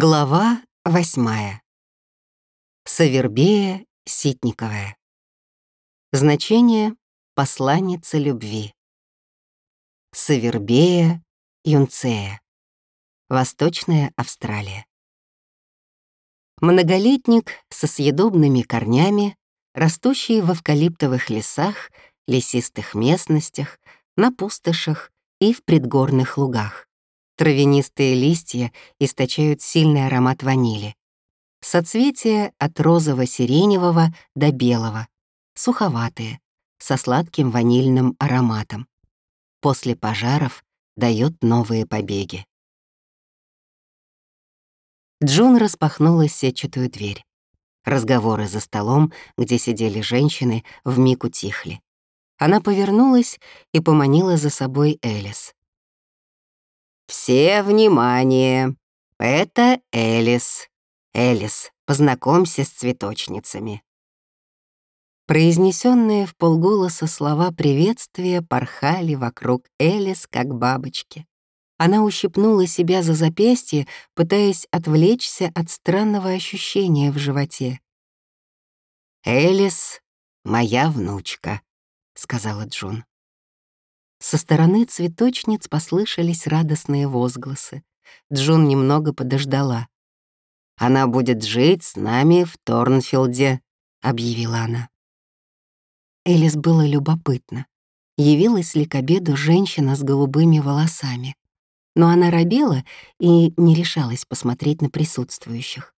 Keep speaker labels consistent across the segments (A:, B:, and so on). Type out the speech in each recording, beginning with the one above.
A: Глава восьмая. Савербея Ситниковая. Значение «посланница любви». Савербея Юнцея. Восточная Австралия. Многолетник со съедобными корнями, растущий в эвкалиптовых лесах, лесистых местностях, на пустошах и в предгорных лугах. Травянистые листья источают сильный аромат ванили. Соцветия от розово-сиреневого до белого, суховатые, со сладким ванильным ароматом. После пожаров дает новые побеги. Джун распахнула сетчатую дверь. Разговоры за столом, где сидели женщины, вмиг утихли. Она повернулась и поманила за собой Элис. «Все внимание! Это Элис. Элис, познакомься с цветочницами». Произнесенные в полголоса слова приветствия порхали вокруг Элис, как бабочки. Она ущипнула себя за запястье, пытаясь отвлечься от странного ощущения в животе. «Элис — моя внучка», — сказала Джун. Со стороны цветочниц послышались радостные возгласы. Джун немного подождала. «Она будет жить с нами в Торнфилде», — объявила она. Элис было любопытно, явилась ли к обеду женщина с голубыми волосами. Но она робела и не решалась посмотреть на присутствующих.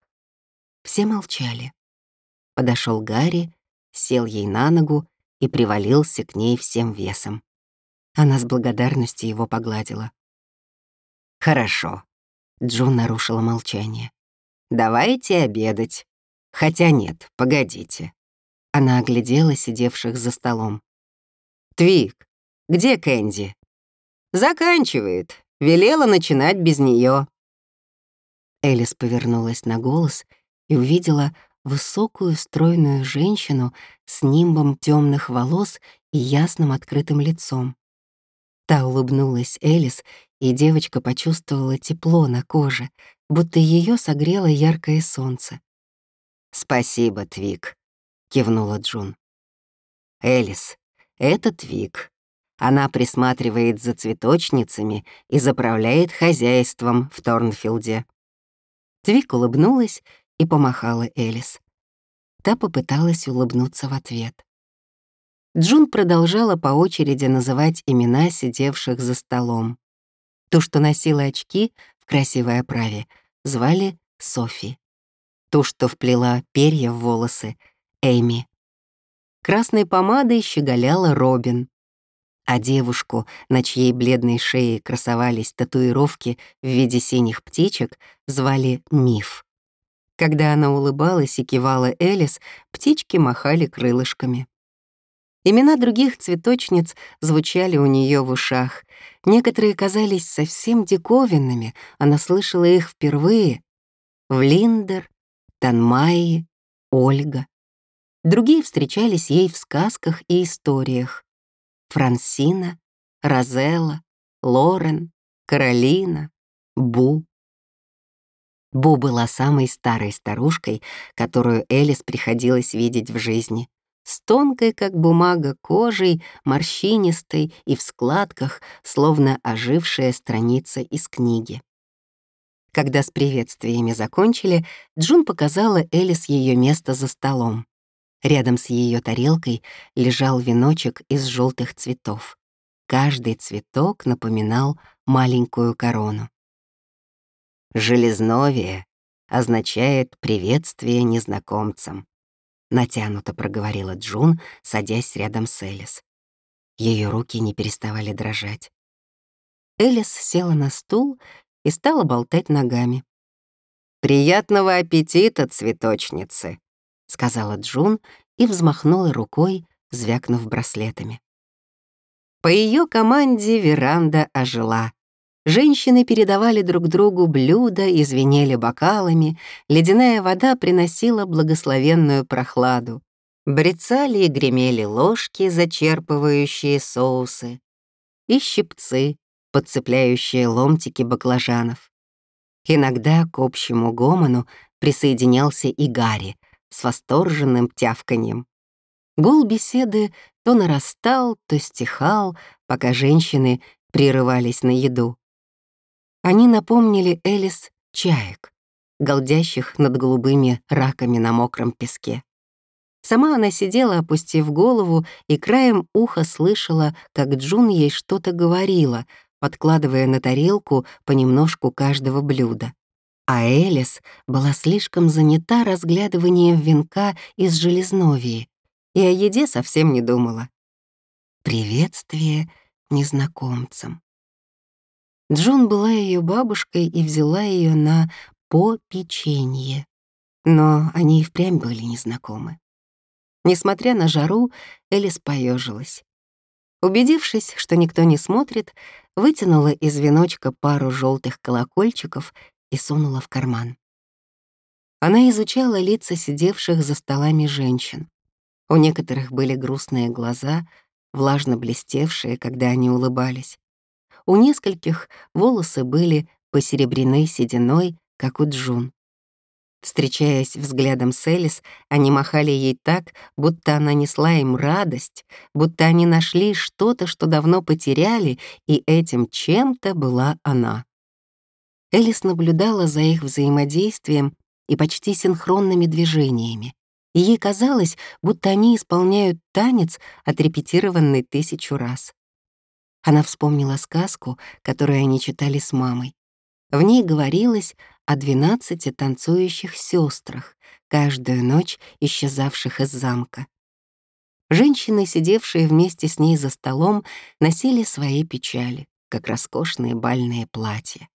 A: Все молчали. Подошел Гарри, сел ей на ногу и привалился к ней всем весом. Она с благодарностью его погладила. «Хорошо», — Джун нарушила молчание. «Давайте обедать. Хотя нет, погодите». Она оглядела сидевших за столом. «Твик, где Кэнди?» «Заканчивает. Велела начинать без нее. Элис повернулась на голос и увидела высокую стройную женщину с нимбом темных волос и ясным открытым лицом. Та улыбнулась Элис, и девочка почувствовала тепло на коже, будто ее согрело яркое солнце. «Спасибо, Твик», — кивнула Джун. «Элис, это Твик. Она присматривает за цветочницами и заправляет хозяйством в Торнфилде». Твик улыбнулась и помахала Элис. Та попыталась улыбнуться в ответ. Джун продолжала по очереди называть имена сидевших за столом. Ту, что носила очки в красивой оправе, звали Софи. Ту, что вплела перья в волосы, — Эми. Красной помадой щеголяла Робин. А девушку, на чьей бледной шее красовались татуировки в виде синих птичек, звали Миф. Когда она улыбалась и кивала Элис, птички махали крылышками. Имена других цветочниц звучали у нее в ушах. Некоторые казались совсем диковинными, она слышала их впервые. Влиндер, Танмайи, Ольга. Другие встречались ей в сказках и историях. Франсина, Розелла, Лорен, Каролина, Бу. Бу была самой старой старушкой, которую Элис приходилось видеть в жизни с тонкой, как бумага, кожей, морщинистой и в складках, словно ожившая страница из книги. Когда с приветствиями закончили, Джун показала Элис ее место за столом. Рядом с ее тарелкой лежал веночек из желтых цветов. Каждый цветок напоминал маленькую корону. «Железновие» означает приветствие незнакомцам, натянуто проговорила Джун, садясь рядом с Элис. Ее руки не переставали дрожать. Элис села на стул и стала болтать ногами. «Приятного аппетита, цветочницы!» — сказала Джун и взмахнула рукой, звякнув браслетами. По ее команде веранда ожила. Женщины передавали друг другу блюда и звенели бокалами, ледяная вода приносила благословенную прохладу. Брецали и гремели ложки, зачерпывающие соусы, и щипцы, подцепляющие ломтики баклажанов. Иногда к общему гомону присоединялся и Гарри с восторженным тявканьем. Гул беседы то нарастал, то стихал, пока женщины прерывались на еду. Они напомнили Элис чаек, голдящих над голубыми раками на мокром песке. Сама она сидела, опустив голову, и краем уха слышала, как Джун ей что-то говорила, подкладывая на тарелку понемножку каждого блюда. А Элис была слишком занята разглядыванием венка из железновии и о еде совсем не думала. Приветствие незнакомцам. Джун была ее бабушкой и взяла ее на попечение. Но они и впрямь были незнакомы. Несмотря на жару, Элис поежилась. Убедившись, что никто не смотрит, вытянула из веночка пару желтых колокольчиков и сунула в карман. Она изучала лица сидевших за столами женщин. У некоторых были грустные глаза, влажно блестевшие, когда они улыбались. У нескольких волосы были посеребрены сединой, как у Джун. Встречаясь взглядом с Элис, они махали ей так, будто она несла им радость, будто они нашли что-то, что давно потеряли, и этим чем-то была она. Элис наблюдала за их взаимодействием и почти синхронными движениями, и ей казалось, будто они исполняют танец, отрепетированный тысячу раз. Она вспомнила сказку, которую они читали с мамой. В ней говорилось о двенадцати танцующих сестрах, каждую ночь исчезавших из замка. Женщины, сидевшие вместе с ней за столом, носили свои печали, как роскошные бальные платья.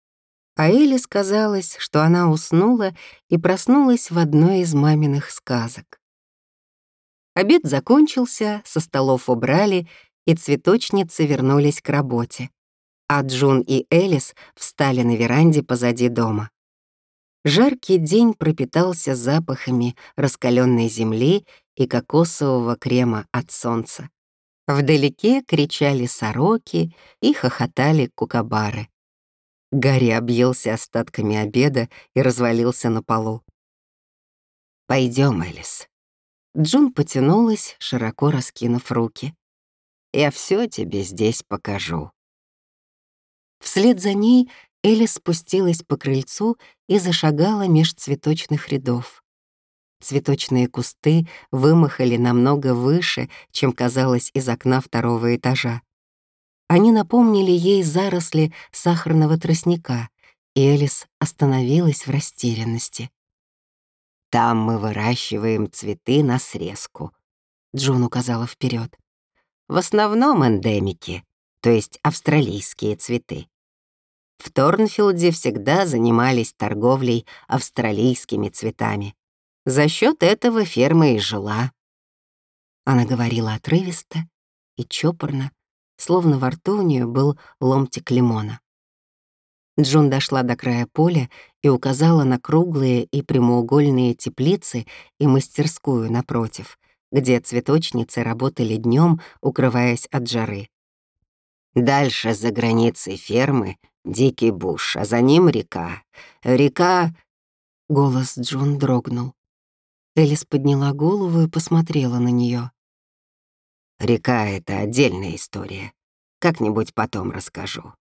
A: А Элли казалось, что она уснула и проснулась в одной из маминых сказок. Обед закончился, со столов убрали, и цветочницы вернулись к работе. А Джун и Элис встали на веранде позади дома. Жаркий день пропитался запахами раскаленной земли и кокосового крема от солнца. Вдалеке кричали сороки и хохотали кукабары. Гарри объелся остатками обеда и развалился на полу. Пойдем, Элис». Джун потянулась, широко раскинув руки. «Я все тебе здесь покажу». Вслед за ней Элис спустилась по крыльцу и зашагала меж цветочных рядов. Цветочные кусты вымахали намного выше, чем казалось из окна второго этажа. Они напомнили ей заросли сахарного тростника, и Элис остановилась в растерянности. «Там мы выращиваем цветы на срезку», — Джун указала вперед. «В основном эндемики, то есть австралийские цветы. В Торнфилде всегда занимались торговлей австралийскими цветами. За счет этого ферма и жила». Она говорила отрывисто и чопорно, словно во рту у нее был ломтик лимона. Джун дошла до края поля и указала на круглые и прямоугольные теплицы и мастерскую напротив, где цветочницы работали днем, укрываясь от жары. Дальше, за границей фермы, дикий буш, а за ним река. Река... Голос Джун дрогнул. Элис подняла голову и посмотрела на нее. Река — это отдельная история. Как-нибудь потом расскажу».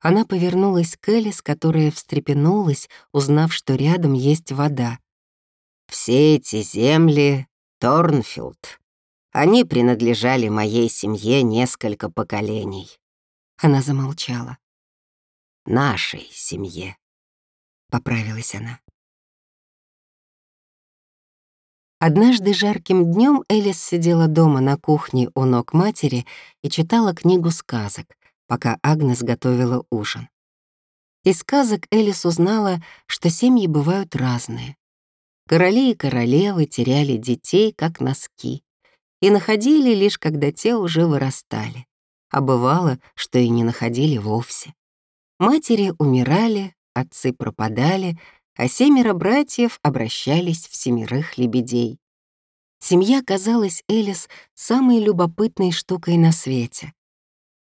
A: Она повернулась к Элис, которая встрепенулась, узнав, что рядом есть вода. «Все эти земли — Торнфилд. Они принадлежали моей семье несколько поколений». Она замолчала. «Нашей семье», — поправилась она. Однажды жарким днем Элис сидела дома на кухне у ног матери и читала книгу сказок, пока Агнес готовила ужин. Из сказок Элис узнала, что семьи бывают разные. Короли и королевы теряли детей, как носки, и находили лишь, когда те уже вырастали, а бывало, что и не находили вовсе. Матери умирали, отцы пропадали, а семеро братьев обращались в семерых лебедей. Семья казалась Элис самой любопытной штукой на свете.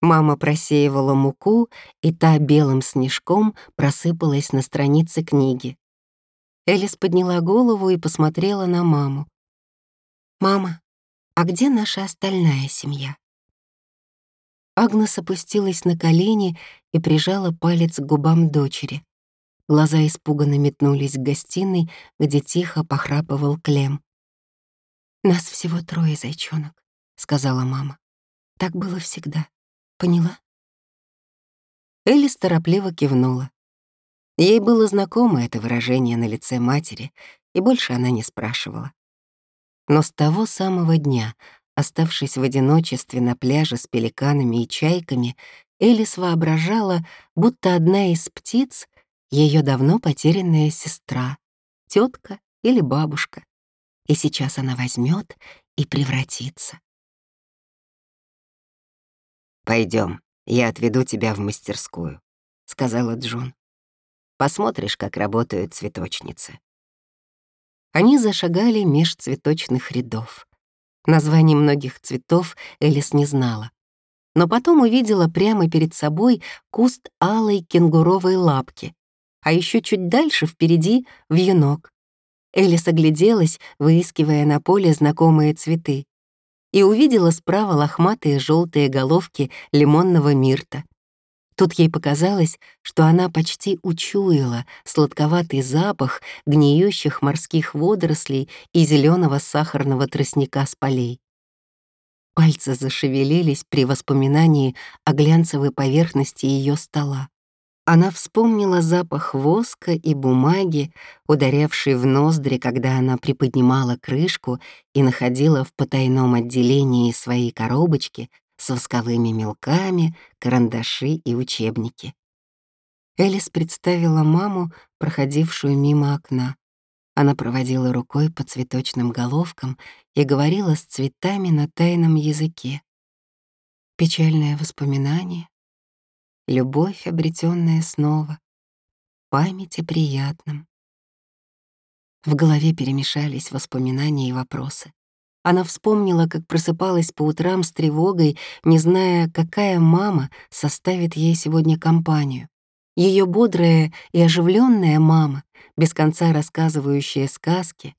A: Мама просеивала муку, и та белым снежком просыпалась на странице книги. Элис подняла голову и посмотрела на маму. «Мама, а где наша остальная семья?» Агнес опустилась на колени и прижала палец к губам дочери. Глаза испуганно метнулись к гостиной, где тихо похрапывал Клем. «Нас всего трое, зайчонок», — сказала мама. «Так было всегда. Поняла?» Элис торопливо кивнула. Ей было знакомо это выражение на лице матери, и больше она не спрашивала. Но с того самого дня, оставшись в одиночестве на пляже с пеликанами и чайками, Элис воображала, будто одна из птиц — ее давно потерянная сестра, тетка или бабушка. И сейчас она возьмет и превратится. Пойдем, я отведу тебя в мастерскую», — сказала Джун. Посмотришь, как работают цветочницы». Они зашагали меж цветочных рядов. Названий многих цветов Элис не знала. Но потом увидела прямо перед собой куст алой кенгуровой лапки, а еще чуть дальше впереди — вьюнок. Элис огляделась, выискивая на поле знакомые цветы, и увидела справа лохматые желтые головки лимонного мирта, Тут ей показалось, что она почти учуяла сладковатый запах гниющих морских водорослей и зеленого сахарного тростника с полей. Пальцы зашевелились при воспоминании о глянцевой поверхности ее стола. Она вспомнила запах воска и бумаги, ударявший в ноздри, когда она приподнимала крышку и находила в потайном отделении своей коробочки с восковыми мелками, карандаши и учебники. Элис представила маму, проходившую мимо окна. Она проводила рукой по цветочным головкам и говорила с цветами на тайном языке. Печальное воспоминание, любовь, обретенная снова, память о приятном. В голове перемешались воспоминания и вопросы. Она вспомнила, как просыпалась по утрам с тревогой, не зная, какая мама составит ей сегодня компанию. Ее бодрая и оживленная мама, без конца рассказывающая сказки,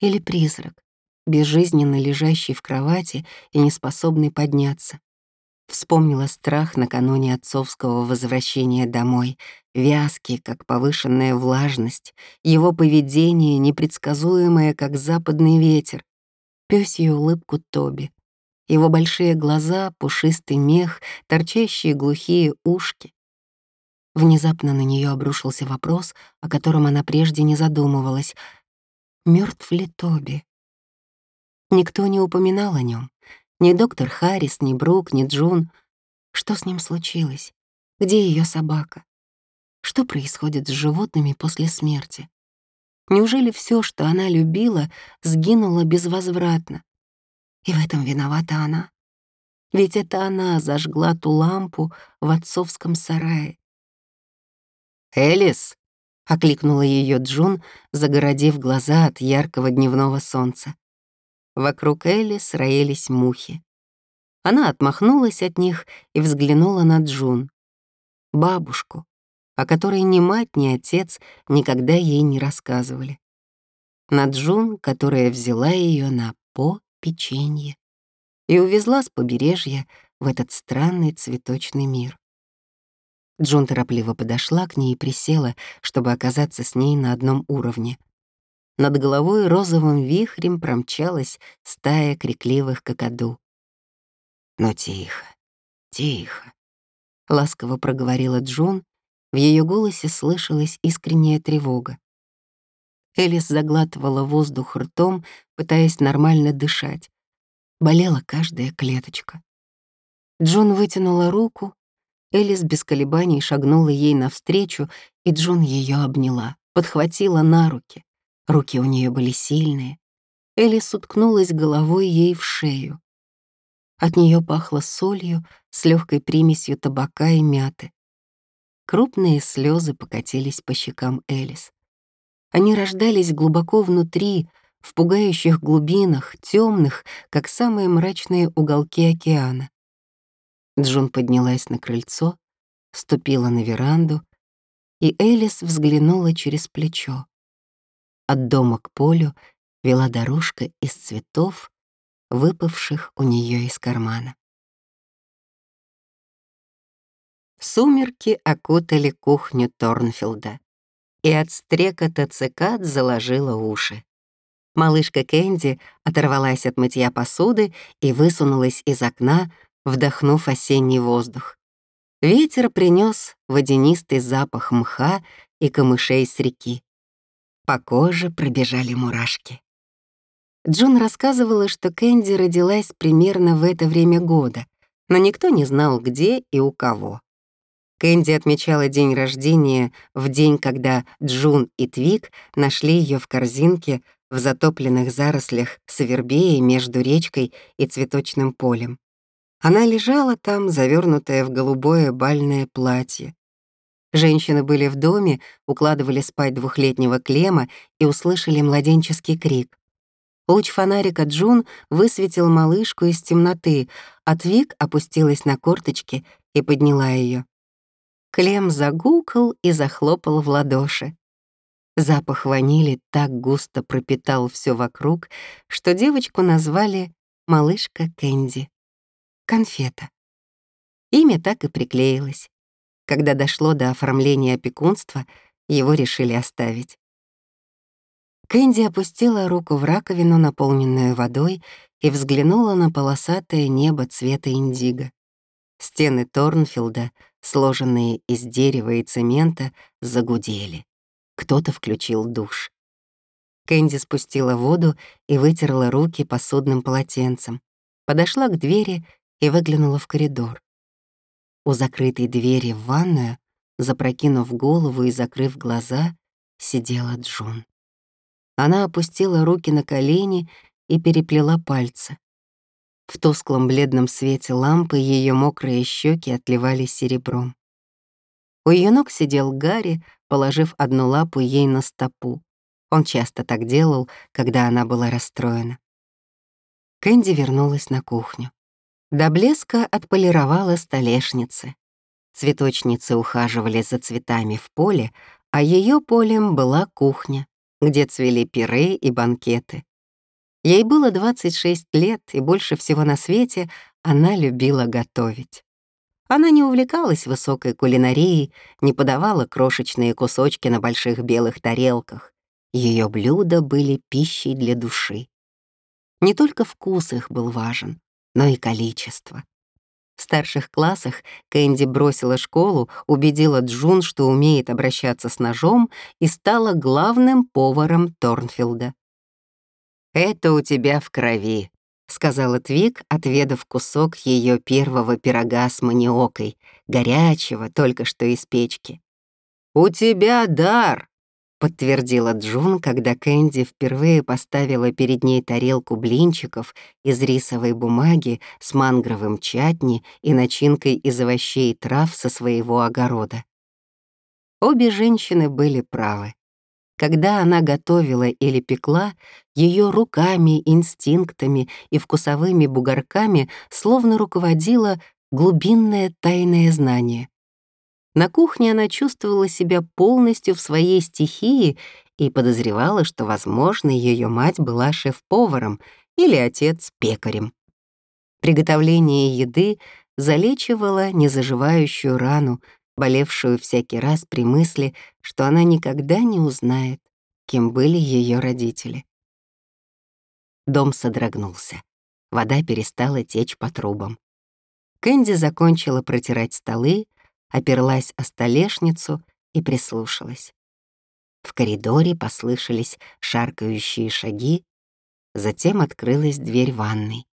A: или призрак, безжизненно лежащий в кровати и неспособный подняться. Вспомнила страх накануне отцовского возвращения домой, вязкий, как повышенная влажность, его поведение, непредсказуемое, как западный ветер, пёсью улыбку Тоби. Его большие глаза, пушистый мех, торчащие глухие ушки. Внезапно на нее обрушился вопрос, о котором она прежде не задумывалась. Мертв ли Тоби? Никто не упоминал о нем. Ни доктор Харрис, ни Брук, ни Джун. Что с ним случилось? Где ее собака? Что происходит с животными после смерти? Неужели все, что она любила, сгинуло безвозвратно? И в этом виновата она. Ведь это она зажгла ту лампу в отцовском сарае. «Элис!» — окликнула ее Джун, загородив глаза от яркого дневного солнца. Вокруг Элис роились мухи. Она отмахнулась от них и взглянула на Джун. Бабушку, о которой ни мать, ни отец никогда ей не рассказывали. На Джун, которая взяла ее на по печенье и увезла с побережья в этот странный цветочный мир. Джун торопливо подошла к ней и присела, чтобы оказаться с ней на одном уровне. Над головой розовым вихрем промчалась стая крикливых кокоду. «Ну тихо, тихо», — ласково проговорила Джун в ее голосе слышалась искренняя тревога. Элис заглатывала воздух ртом, пытаясь нормально дышать. Болела каждая клеточка. Джон вытянула руку, Элис без колебаний шагнула ей навстречу, и Джон ее обняла, подхватила на руки. Руки у нее были сильные. Элис уткнулась головой ей в шею. От нее пахло солью с легкой примесью табака и мяты. Крупные слезы покатились по щекам Элис. Они рождались глубоко внутри, в пугающих глубинах, темных, как самые мрачные уголки океана. Джун поднялась на крыльцо, ступила на веранду, и Элис взглянула через плечо. От дома к полю вела дорожка из цветов, выпавших у нее из кармана. Сумерки окутали кухню Торнфилда, и от стрекота цикад заложила уши. Малышка Кэнди оторвалась от мытья посуды и высунулась из окна, вдохнув осенний воздух. Ветер принес водянистый запах мха и камышей с реки. По коже пробежали мурашки. Джун рассказывала, что Кэнди родилась примерно в это время года, но никто не знал, где и у кого. Кэнди отмечала день рождения в день, когда Джун и Твик нашли ее в корзинке в затопленных зарослях Савербеи между речкой и цветочным полем. Она лежала там, завернутая в голубое бальное платье. Женщины были в доме, укладывали спать двухлетнего Клема и услышали младенческий крик. Луч фонарика Джун высветил малышку из темноты, а Твик опустилась на корточки и подняла ее. Клем загукал и захлопал в ладоши. Запах ванили так густо пропитал все вокруг, что девочку назвали «малышка Кэнди» — конфета. Имя так и приклеилось. Когда дошло до оформления опекунства, его решили оставить. Кэнди опустила руку в раковину, наполненную водой, и взглянула на полосатое небо цвета индиго. Стены Торнфилда, сложенные из дерева и цемента, загудели. Кто-то включил душ. Кэнди спустила воду и вытерла руки посудным полотенцем. Подошла к двери и выглянула в коридор. У закрытой двери в ванную, запрокинув голову и закрыв глаза, сидела Джун. Она опустила руки на колени и переплела пальцы. В тусклом бледном свете лампы ее мокрые щеки отливали серебром. У ее ног сидел Гарри, положив одну лапу ей на стопу. Он часто так делал, когда она была расстроена. Кэнди вернулась на кухню. До блеска отполировала столешницы. Цветочницы ухаживали за цветами в поле, а ее полем была кухня, где цвели пиры и банкеты. Ей было 26 лет, и больше всего на свете она любила готовить. Она не увлекалась высокой кулинарией, не подавала крошечные кусочки на больших белых тарелках. Ее блюда были пищей для души. Не только вкус их был важен, но и количество. В старших классах Кэнди бросила школу, убедила Джун, что умеет обращаться с ножом, и стала главным поваром Торнфилда. «Это у тебя в крови», — сказала Твик, отведав кусок ее первого пирога с маниокой, горячего, только что из печки. «У тебя дар», — подтвердила Джун, когда Кэнди впервые поставила перед ней тарелку блинчиков из рисовой бумаги с мангровым чатни и начинкой из овощей и трав со своего огорода. Обе женщины были правы. Когда она готовила или пекла, ее руками, инстинктами и вкусовыми бугорками словно руководило глубинное тайное знание. На кухне она чувствовала себя полностью в своей стихии и подозревала, что, возможно, ее мать была шеф-поваром или отец — пекарем. Приготовление еды залечивало незаживающую рану, болевшую всякий раз при мысли, что она никогда не узнает, кем были ее родители. Дом содрогнулся. Вода перестала течь по трубам. Кэнди закончила протирать столы, оперлась о столешницу и прислушалась. В коридоре послышались шаркающие шаги, затем открылась дверь ванной.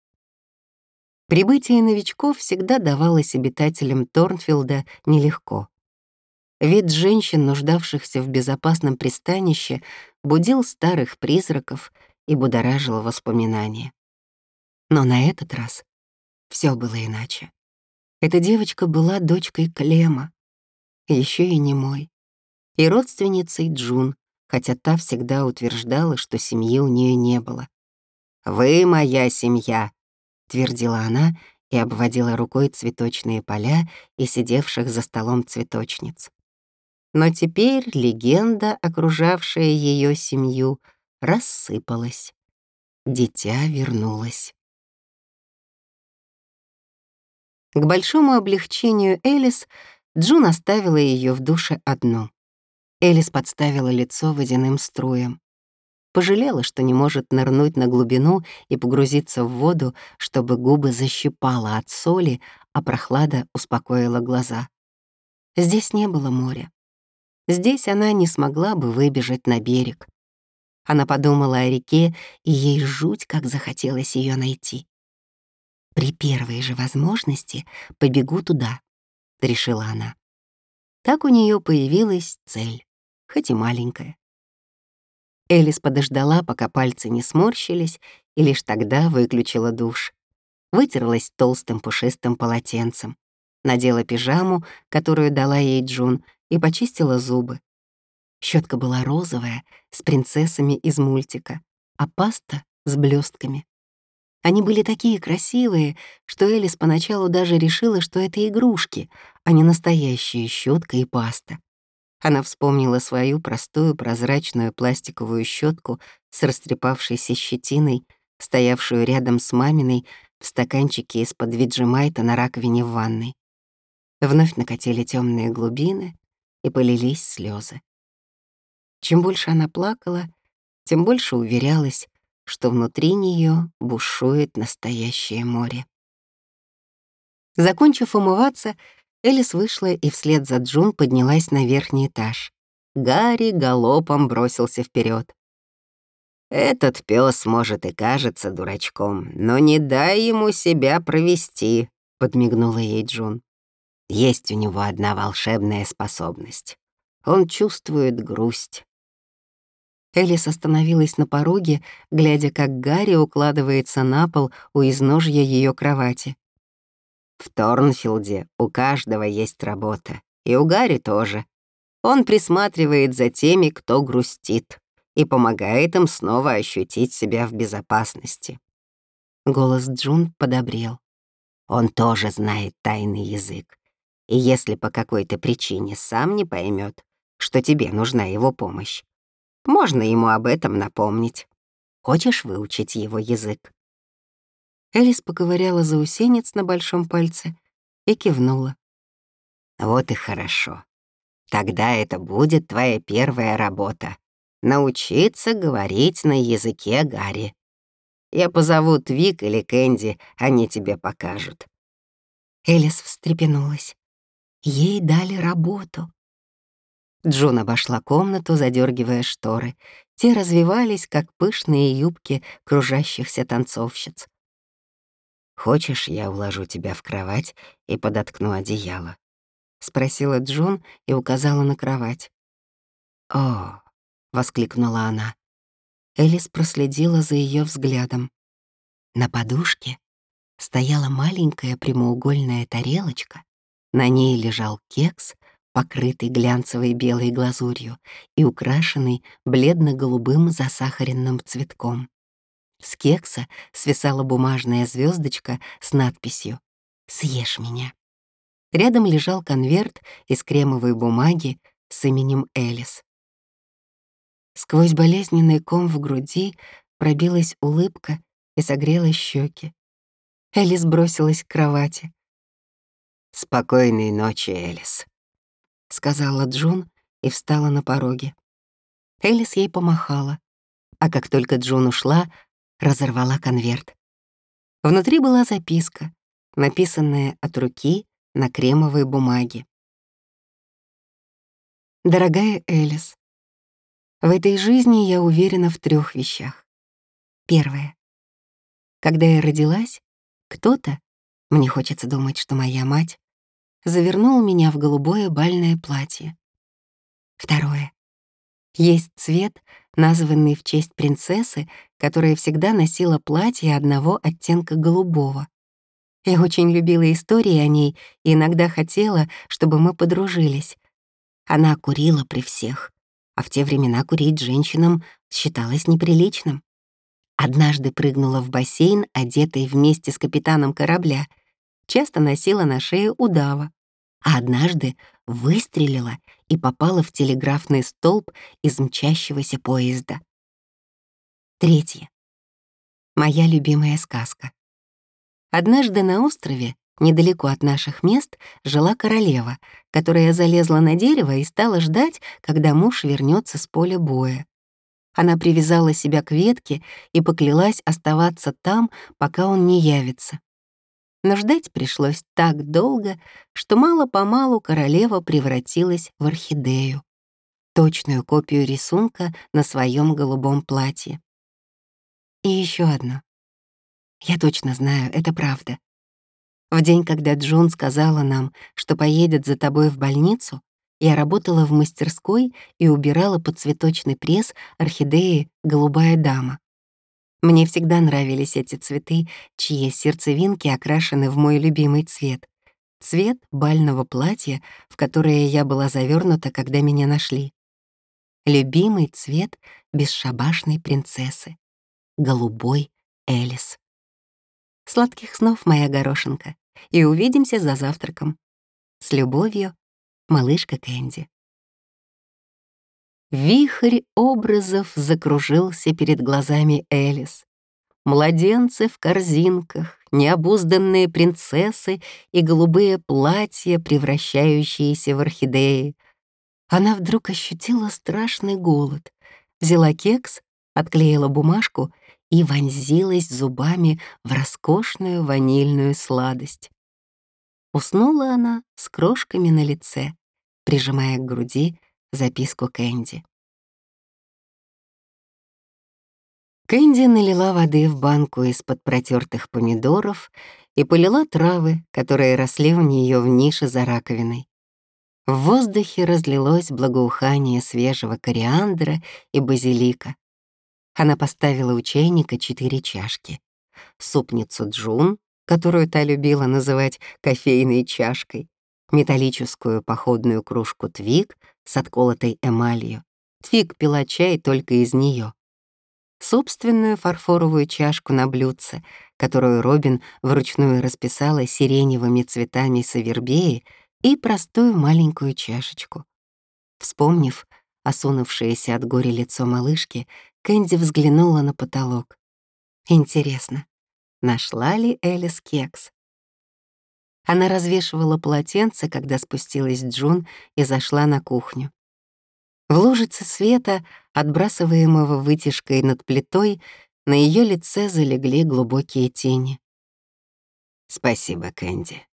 A: Прибытие новичков всегда давалось обитателям Торнфилда нелегко. Вид женщин, нуждавшихся в безопасном пристанище, будил старых призраков и будоражил воспоминания. Но на этот раз все было иначе. Эта девочка была дочкой Клема, еще и не мой, и родственницей Джун, хотя та всегда утверждала, что семьи у нее не было. «Вы моя семья», — твердила она и обводила рукой цветочные поля и сидевших за столом цветочниц. Но теперь легенда, окружавшая ее семью, рассыпалась. Дитя вернулось. К большому облегчению Элис Джун оставила ее в душе одну. Элис подставила лицо водяным струям. Пожалела, что не может нырнуть на глубину и погрузиться в воду, чтобы губы защипала от соли, а прохлада успокоила глаза. Здесь не было моря. Здесь она не смогла бы выбежать на берег. Она подумала о реке, и ей жуть как захотелось ее найти. При первой же возможности побегу туда, — решила она. Так у нее появилась цель, хоть и маленькая. Элис подождала, пока пальцы не сморщились, и лишь тогда выключила душ. Вытерлась толстым пушистым полотенцем, надела пижаму, которую дала ей Джун, и почистила зубы. Щетка была розовая, с принцессами из мультика, а паста — с блестками. Они были такие красивые, что Элис поначалу даже решила, что это игрушки, а не настоящие щетка и паста. Она вспомнила свою простую прозрачную пластиковую щетку с растрепавшейся щетиной, стоявшую рядом с маминой в стаканчике из-под виджимайта на раковине в ванной. Вновь накатили темные глубины и полились слезы. Чем больше она плакала, тем больше уверялась, что внутри нее бушует настоящее море. Закончив умываться, Элис вышла и вслед за Джун поднялась на верхний этаж. Гарри галопом бросился вперед. «Этот пес может и кажется дурачком, но не дай ему себя провести», — подмигнула ей Джун. «Есть у него одна волшебная способность. Он чувствует грусть. Элис остановилась на пороге, глядя, как Гарри укладывается на пол у изножья ее кровати. «В Торнфилде у каждого есть работа, и у Гарри тоже. Он присматривает за теми, кто грустит, и помогает им снова ощутить себя в безопасности». Голос Джун подобрел. Он тоже знает тайный язык. И если по какой-то причине сам не поймет, что тебе нужна его помощь, можно ему об этом напомнить. Хочешь выучить его язык?» Элис поковыряла заусенец на большом пальце и кивнула. «Вот и хорошо. Тогда это будет твоя первая работа — научиться говорить на языке Гарри. Я позову Твик или Кэнди, они тебе покажут». Элис встрепенулась. Ей дали работу. Джун обошла комнату, задергивая шторы. Те развивались, как пышные юбки кружащихся танцовщиц. «Хочешь, я уложу тебя в кровать и подоткну одеяло?» — спросила Джун и указала на кровать. «О!» — воскликнула она. Элис проследила за ее взглядом. На подушке стояла маленькая прямоугольная тарелочка, на ней лежал кекс, покрытый глянцевой белой глазурью и украшенный бледно-голубым засахаренным цветком. С кекса свисала бумажная звездочка с надписью «Съешь меня». Рядом лежал конверт из кремовой бумаги с именем Элис. Сквозь болезненный ком в груди пробилась улыбка и согрела щеки. Элис бросилась к кровати. «Спокойной ночи, Элис», — сказала Джун и встала на пороге. Элис ей помахала, а как только Джун ушла, разорвала конверт. Внутри была записка, написанная от руки на кремовой бумаге. Дорогая Элис, в этой жизни я уверена в трех вещах. Первое. Когда я родилась, кто-то, мне хочется думать, что моя мать, завернул меня в голубое бальное платье. Второе. Есть цвет, названный в честь принцессы, которая всегда носила платье одного оттенка голубого. Я очень любила истории о ней и иногда хотела, чтобы мы подружились. Она курила при всех, а в те времена курить женщинам считалось неприличным. Однажды прыгнула в бассейн, одетой вместе с капитаном корабля, часто носила на шее удава, а однажды выстрелила и попала в телеграфный столб из мчащегося поезда. Третье. Моя любимая сказка. Однажды на острове, недалеко от наших мест, жила королева, которая залезла на дерево и стала ждать, когда муж вернется с поля боя. Она привязала себя к ветке и поклялась оставаться там, пока он не явится. Но ждать пришлось так долго, что мало-помалу королева превратилась в орхидею, точную копию рисунка на своем голубом платье. И еще одно. Я точно знаю, это правда. В день, когда Джун сказала нам, что поедет за тобой в больницу, я работала в мастерской и убирала под цветочный пресс орхидеи «Голубая дама». Мне всегда нравились эти цветы, чьи сердцевинки окрашены в мой любимый цвет. Цвет бального платья, в которое я была завернута, когда меня нашли. Любимый цвет бесшабашной принцессы. Голубой Элис. Сладких снов, моя горошинка, и увидимся за завтраком. С любовью, малышка Кэнди. Вихрь образов закружился перед глазами Элис. Младенцы в корзинках, необузданные принцессы и голубые платья, превращающиеся в орхидеи. Она вдруг ощутила страшный голод, взяла кекс, отклеила бумажку и вонзилась зубами в роскошную ванильную сладость. Уснула она с крошками на лице, прижимая к груди записку Кэнди. Кэнди налила воды в банку из-под протертых помидоров и полила травы, которые росли у нее в нише за раковиной. В воздухе разлилось благоухание свежего кориандра и базилика. Она поставила у чайника четыре чашки. Супницу Джун, которую та любила называть кофейной чашкой, металлическую походную кружку Твик с отколотой эмалью. Твик пила чай только из нее. Собственную фарфоровую чашку на блюдце, которую Робин вручную расписала сиреневыми цветами савербеи, и простую маленькую чашечку. Вспомнив осунувшееся от горя лицо малышки, Кэнди взглянула на потолок. Интересно, нашла ли Элис кекс? Она развешивала полотенце, когда спустилась Джун и зашла на кухню. В лужице света, отбрасываемого вытяжкой над плитой, на ее лице залегли глубокие тени. «Спасибо, Кэнди,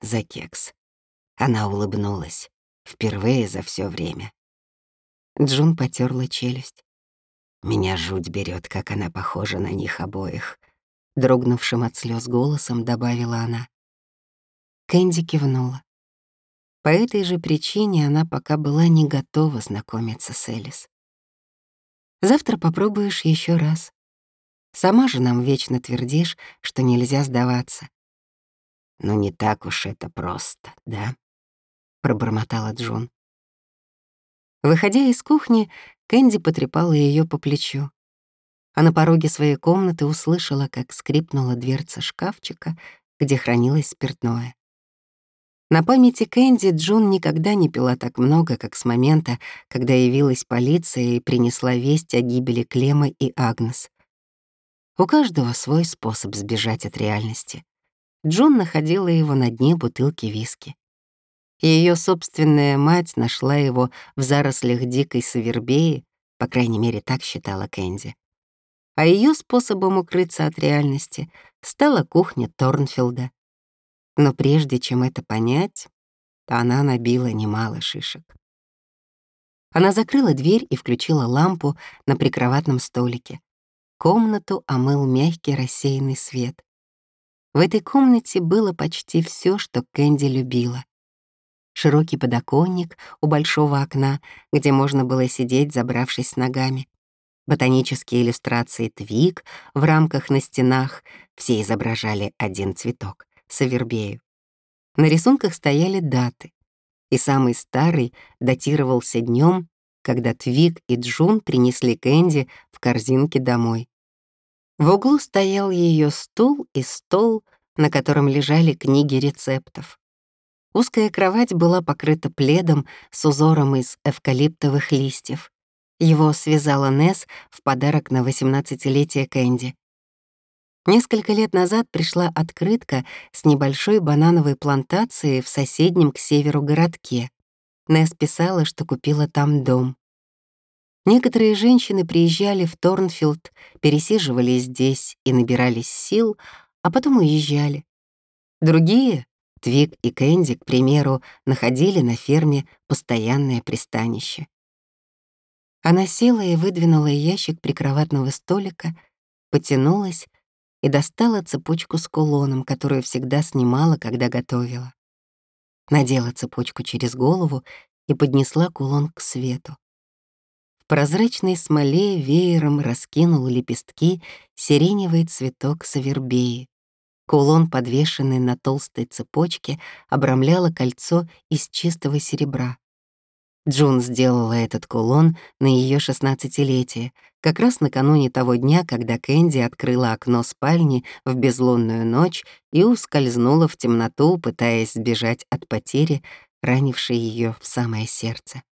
A: за кекс». Она улыбнулась, впервые за все время. Джун потерла челюсть. Меня жуть берет, как она похожа на них обоих. Дрогнувшим от слез голосом добавила она. Кэнди кивнула. По этой же причине она пока была не готова знакомиться с Элис. Завтра попробуешь еще раз. Сама же нам вечно твердишь, что нельзя сдаваться. «Ну не так уж это просто, да?» — пробормотала Джун. Выходя из кухни, Кэнди потрепала ее по плечу. А на пороге своей комнаты услышала, как скрипнула дверца шкафчика, где хранилось спиртное. На памяти Кэнди Джун никогда не пила так много, как с момента, когда явилась полиция и принесла весть о гибели Клема и Агнес. У каждого свой способ сбежать от реальности. Джун находила его на дне бутылки виски. Ее собственная мать нашла его в зарослях дикой савербеи, по крайней мере, так считала Кэнди. А ее способом укрыться от реальности стала кухня Торнфилда, но прежде чем это понять, она набила немало шишек. Она закрыла дверь и включила лампу на прикроватном столике. Комнату омыл мягкий рассеянный свет. В этой комнате было почти все, что Кэнди любила. Широкий подоконник у большого окна, где можно было сидеть, забравшись ногами. Ботанические иллюстрации твик в рамках на стенах, все изображали один цветок. Савербею. На рисунках стояли даты, и самый старый датировался днем, когда Твик и Джун принесли Кэнди в корзинке домой. В углу стоял ее стул и стол на котором лежали книги рецептов. Узкая кровать была покрыта пледом с узором из эвкалиптовых листьев. Его связала Несс в подарок на 18-летие Кэнди. Несколько лет назад пришла открытка с небольшой банановой плантацией в соседнем к северу городке. Несс писала, что купила там дом. Некоторые женщины приезжали в Торнфилд, пересиживали здесь и набирались сил, а потом уезжали. Другие, Твик и Кэнди, к примеру, находили на ферме постоянное пристанище. Она села и выдвинула ящик прикроватного столика, потянулась и достала цепочку с кулоном, которую всегда снимала, когда готовила. Надела цепочку через голову и поднесла кулон к свету. В прозрачной смоле веером раскинул лепестки сиреневый цветок савербеи. Кулон, подвешенный на толстой цепочке, обрамляло кольцо из чистого серебра. Джун сделала этот кулон на ее шестнадцатилетие, как раз накануне того дня, когда Кэнди открыла окно спальни в безлунную ночь и ускользнула в темноту, пытаясь сбежать от потери, ранившей ее в самое сердце.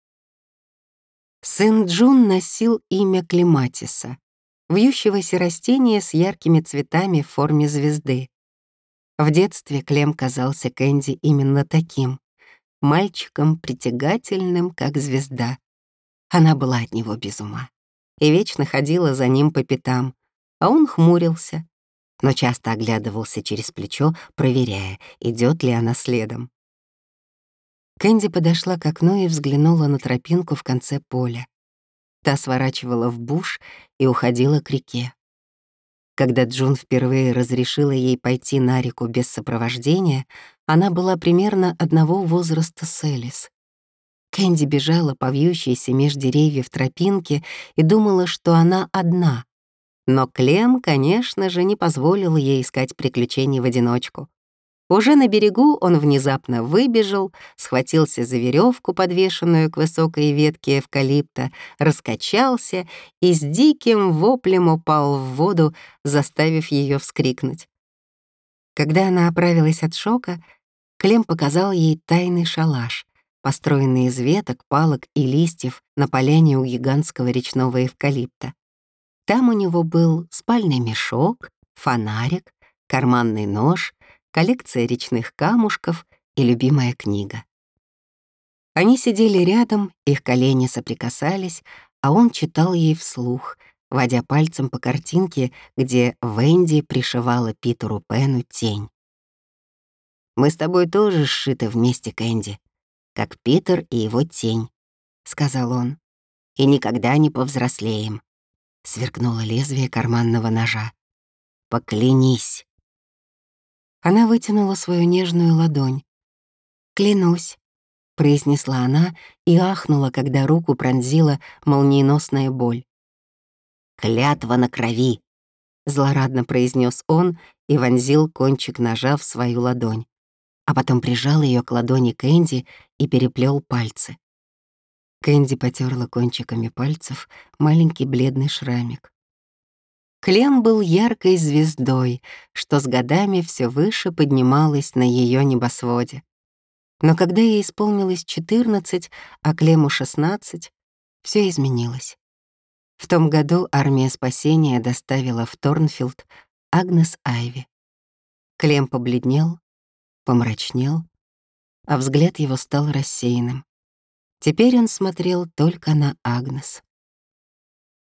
A: Сын Джун носил имя Климатиса, вьющегося растения с яркими цветами в форме звезды. В детстве Клем казался Кэнди именно таким мальчиком притягательным, как звезда. Она была от него без ума и вечно ходила за ним по пятам, а он хмурился, но часто оглядывался через плечо, проверяя, идет ли она следом. Кэнди подошла к окну и взглянула на тропинку в конце поля. Та сворачивала в буш и уходила к реке. Когда Джун впервые разрешила ей пойти на реку без сопровождения, она была примерно одного возраста с Элис. Кэнди бежала по вьющейся меж деревьев тропинке и думала, что она одна. Но Клем, конечно же, не позволил ей искать приключений в одиночку. Уже на берегу он внезапно выбежал, схватился за веревку, подвешенную к высокой ветке эвкалипта, раскачался и с диким воплем упал в воду, заставив ее вскрикнуть. Когда она оправилась от шока, Клем показал ей тайный шалаш, построенный из веток, палок и листьев на поляне у гигантского речного эвкалипта. Там у него был спальный мешок, фонарик, карманный нож, коллекция речных камушков и любимая книга. Они сидели рядом, их колени соприкасались, а он читал ей вслух, водя пальцем по картинке, где Венди пришивала Питеру Пену тень. «Мы с тобой тоже сшиты вместе, Кэнди, как Питер и его тень», — сказал он. «И никогда не повзрослеем», — сверкнуло лезвие карманного ножа. «Поклянись». Она вытянула свою нежную ладонь. «Клянусь», — произнесла она и ахнула, когда руку пронзила молниеносная боль. «Клятва на крови!» — злорадно произнес он и вонзил кончик ножа в свою ладонь, а потом прижал ее к ладони Кэнди и переплел пальцы. Кэнди потерла кончиками пальцев маленький бледный шрамик. Клем был яркой звездой, что с годами все выше поднималась на ее небосводе. Но когда ей исполнилось 14, а Клему 16, все изменилось. В том году армия спасения доставила в Торнфилд Агнес Айви. Клем побледнел, помрачнел, а взгляд его стал рассеянным. Теперь он смотрел только на Агнес.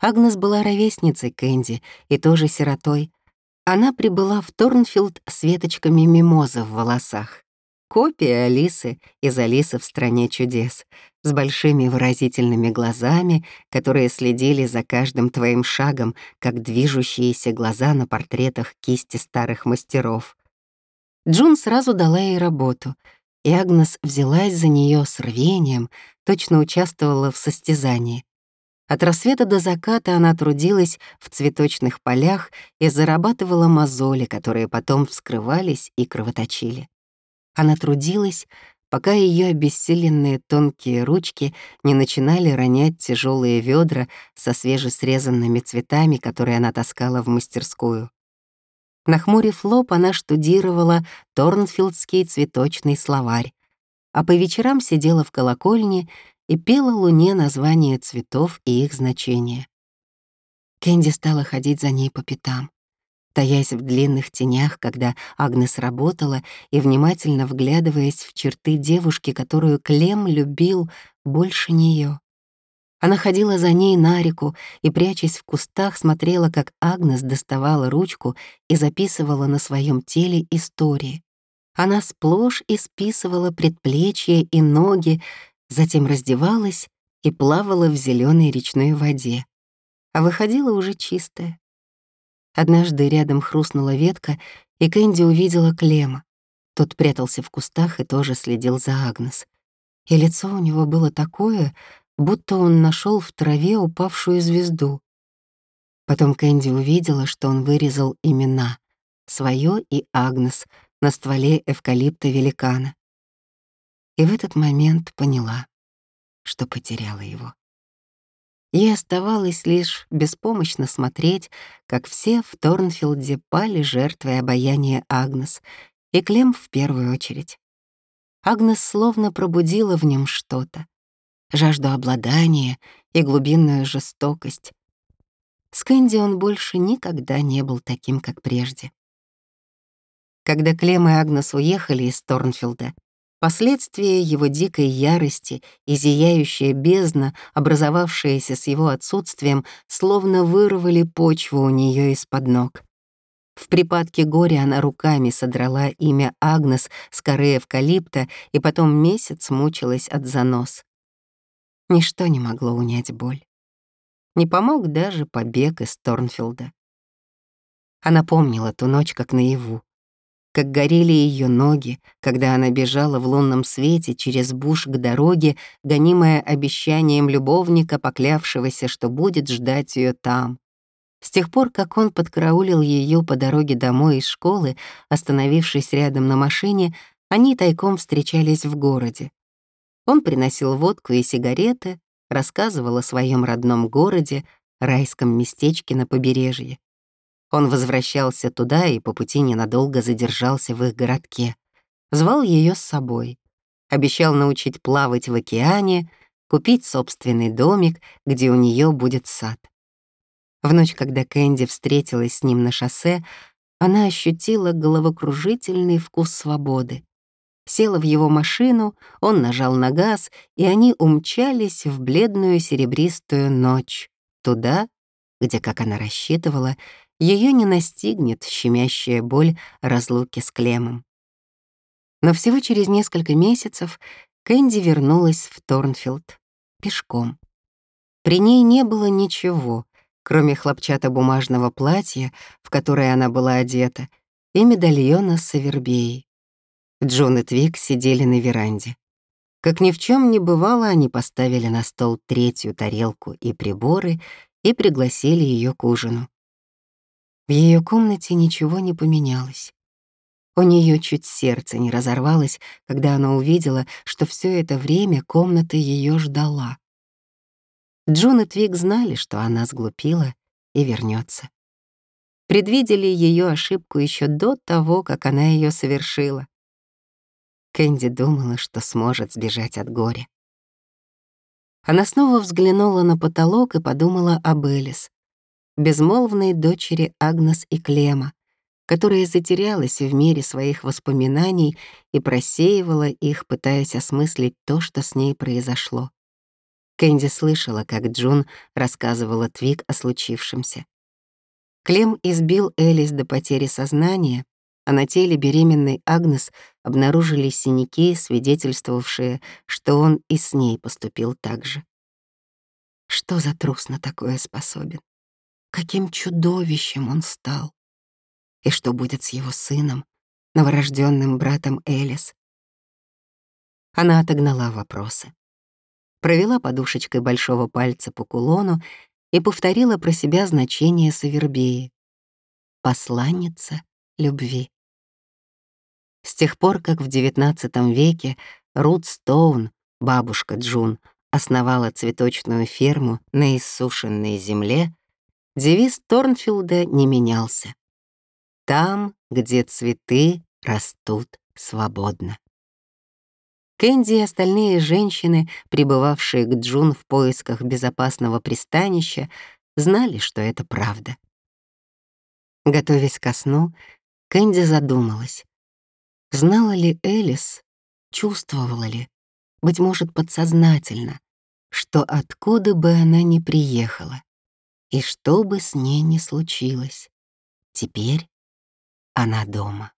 A: Агнес была ровесницей Кэнди и тоже сиротой. Она прибыла в Торнфилд с веточками мимозы в волосах. Копия Алисы из «Алисы в стране чудес», с большими выразительными глазами, которые следили за каждым твоим шагом, как движущиеся глаза на портретах кисти старых мастеров. Джун сразу дала ей работу, и Агнес взялась за нее с рвением, точно участвовала в состязании. От рассвета до заката она трудилась в цветочных полях и зарабатывала мозоли, которые потом вскрывались и кровоточили. Она трудилась, пока ее обессиленные тонкие ручки не начинали ронять тяжелые ведра со свежесрезанными цветами, которые она таскала в мастерскую. Нахмурив лоб, она штудировала Торнфилдский цветочный словарь, а по вечерам сидела в колокольне и пела Луне названия цветов и их значения. Кэнди стала ходить за ней по пятам, таясь в длинных тенях, когда Агнес работала, и внимательно вглядываясь в черты девушки, которую Клем любил больше нее. Она ходила за ней на реку и, прячась в кустах, смотрела, как Агнес доставала ручку и записывала на своем теле истории. Она сплошь исписывала предплечья и ноги, затем раздевалась и плавала в зеленой речной воде. А выходила уже чистая. Однажды рядом хрустнула ветка, и Кэнди увидела Клема. Тот прятался в кустах и тоже следил за Агнес. И лицо у него было такое, будто он нашел в траве упавшую звезду. Потом Кэнди увидела, что он вырезал имена — свое и Агнес — на стволе эвкалипта великана. И в этот момент поняла, что потеряла его. Ей оставалось лишь беспомощно смотреть, как все в Торнфилде пали жертвой обаяния Агнес, и Клем в первую очередь. Агнес словно пробудила в нем что-то, жажду обладания и глубинную жестокость. С Кэнди он больше никогда не был таким, как прежде. Когда Клем и Агнес уехали из Торнфилда, последствия его дикой ярости и зияющая бездна, образовавшаяся с его отсутствием, словно вырвали почву у нее из-под ног. В припадке горя она руками содрала имя Агнес с коры эвкалипта и потом месяц мучилась от занос. Ничто не могло унять боль. Не помог даже побег из Торнфилда. Она помнила ту ночь как наяву как горели ее ноги, когда она бежала в лунном свете через буш к дороге, гонимая обещанием любовника, поклявшегося, что будет ждать ее там. С тех пор, как он подкараулил ее по дороге домой из школы, остановившись рядом на машине, они тайком встречались в городе. Он приносил водку и сигареты, рассказывал о своем родном городе, райском местечке на побережье. Он возвращался туда и по пути ненадолго задержался в их городке. Звал ее с собой. Обещал научить плавать в океане, купить собственный домик, где у нее будет сад. В ночь, когда Кэнди встретилась с ним на шоссе, она ощутила головокружительный вкус свободы. Села в его машину, он нажал на газ, и они умчались в бледную серебристую ночь, туда, где, как она рассчитывала, ее не настигнет щемящая боль разлуки с Клемом. Но всего через несколько месяцев Кэнди вернулась в Торнфилд пешком. При ней не было ничего, кроме хлопчатобумажного платья, в которое она была одета, и медальона с Авербеей. Джон и Твик сидели на веранде. Как ни в чем не бывало, они поставили на стол третью тарелку и приборы и пригласили ее к ужину. В ее комнате ничего не поменялось. У нее чуть сердце не разорвалось, когда она увидела, что все это время комната ее ждала. Джун и Твик знали, что она сглупила и вернется. Предвидели ее ошибку еще до того, как она ее совершила. Кэнди думала, что сможет сбежать от горя. Она снова взглянула на потолок и подумала об Элис безмолвной дочери Агнес и Клема, которая затерялась в мире своих воспоминаний и просеивала их, пытаясь осмыслить то, что с ней произошло. Кэнди слышала, как Джун рассказывала Твик о случившемся. Клем избил Элис до потери сознания, а на теле беременной Агнес обнаружились синяки, свидетельствовавшие, что он и с ней поступил так же. Что за трус на такое способен? Каким чудовищем он стал. И что будет с его сыном, новорожденным братом Элис? Она отогнала вопросы. Провела подушечкой большого пальца по кулону и повторила про себя значение Савербеи. Посланница любви. С тех пор, как в XIX веке Рут Стоун, бабушка Джун, основала цветочную ферму на иссушенной земле, Девиз Торнфилда не менялся. там, где цветы растут свободно. Кэнди и остальные женщины, прибывавшие к Джун в поисках безопасного пристанища, знали, что это правда. Готовясь ко сну, Кэнди задумалась. Знала ли Элис, чувствовала ли, быть может, подсознательно, что откуда бы она ни приехала и что бы с ней ни случилось, теперь она дома.